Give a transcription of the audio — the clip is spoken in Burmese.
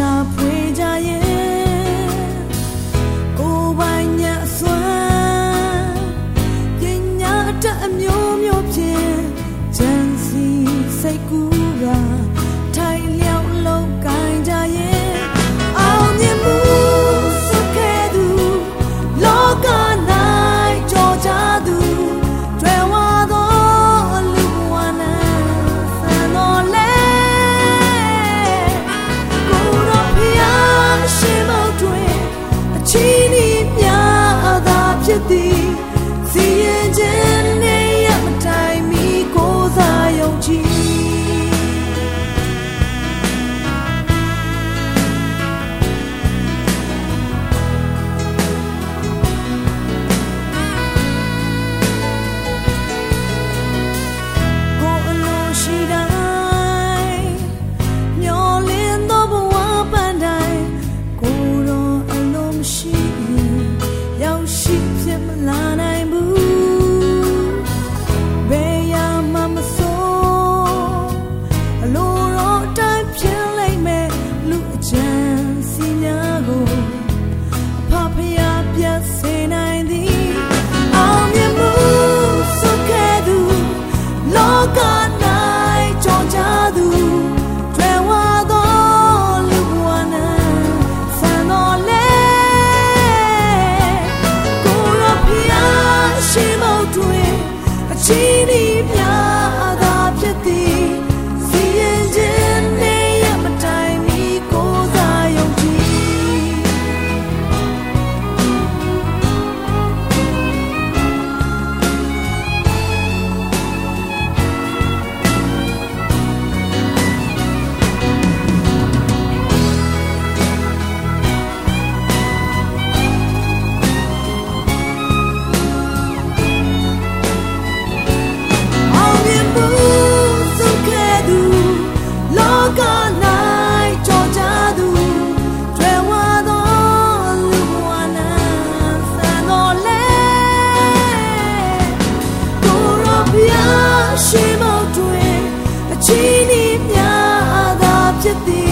ရှာဖွေကြရဲ့ကိုပိုင်ညာစွာပညာအတအမျိုးမျိုးဖြင့်ဉာဏ်စီစိတ်ကူးရာ the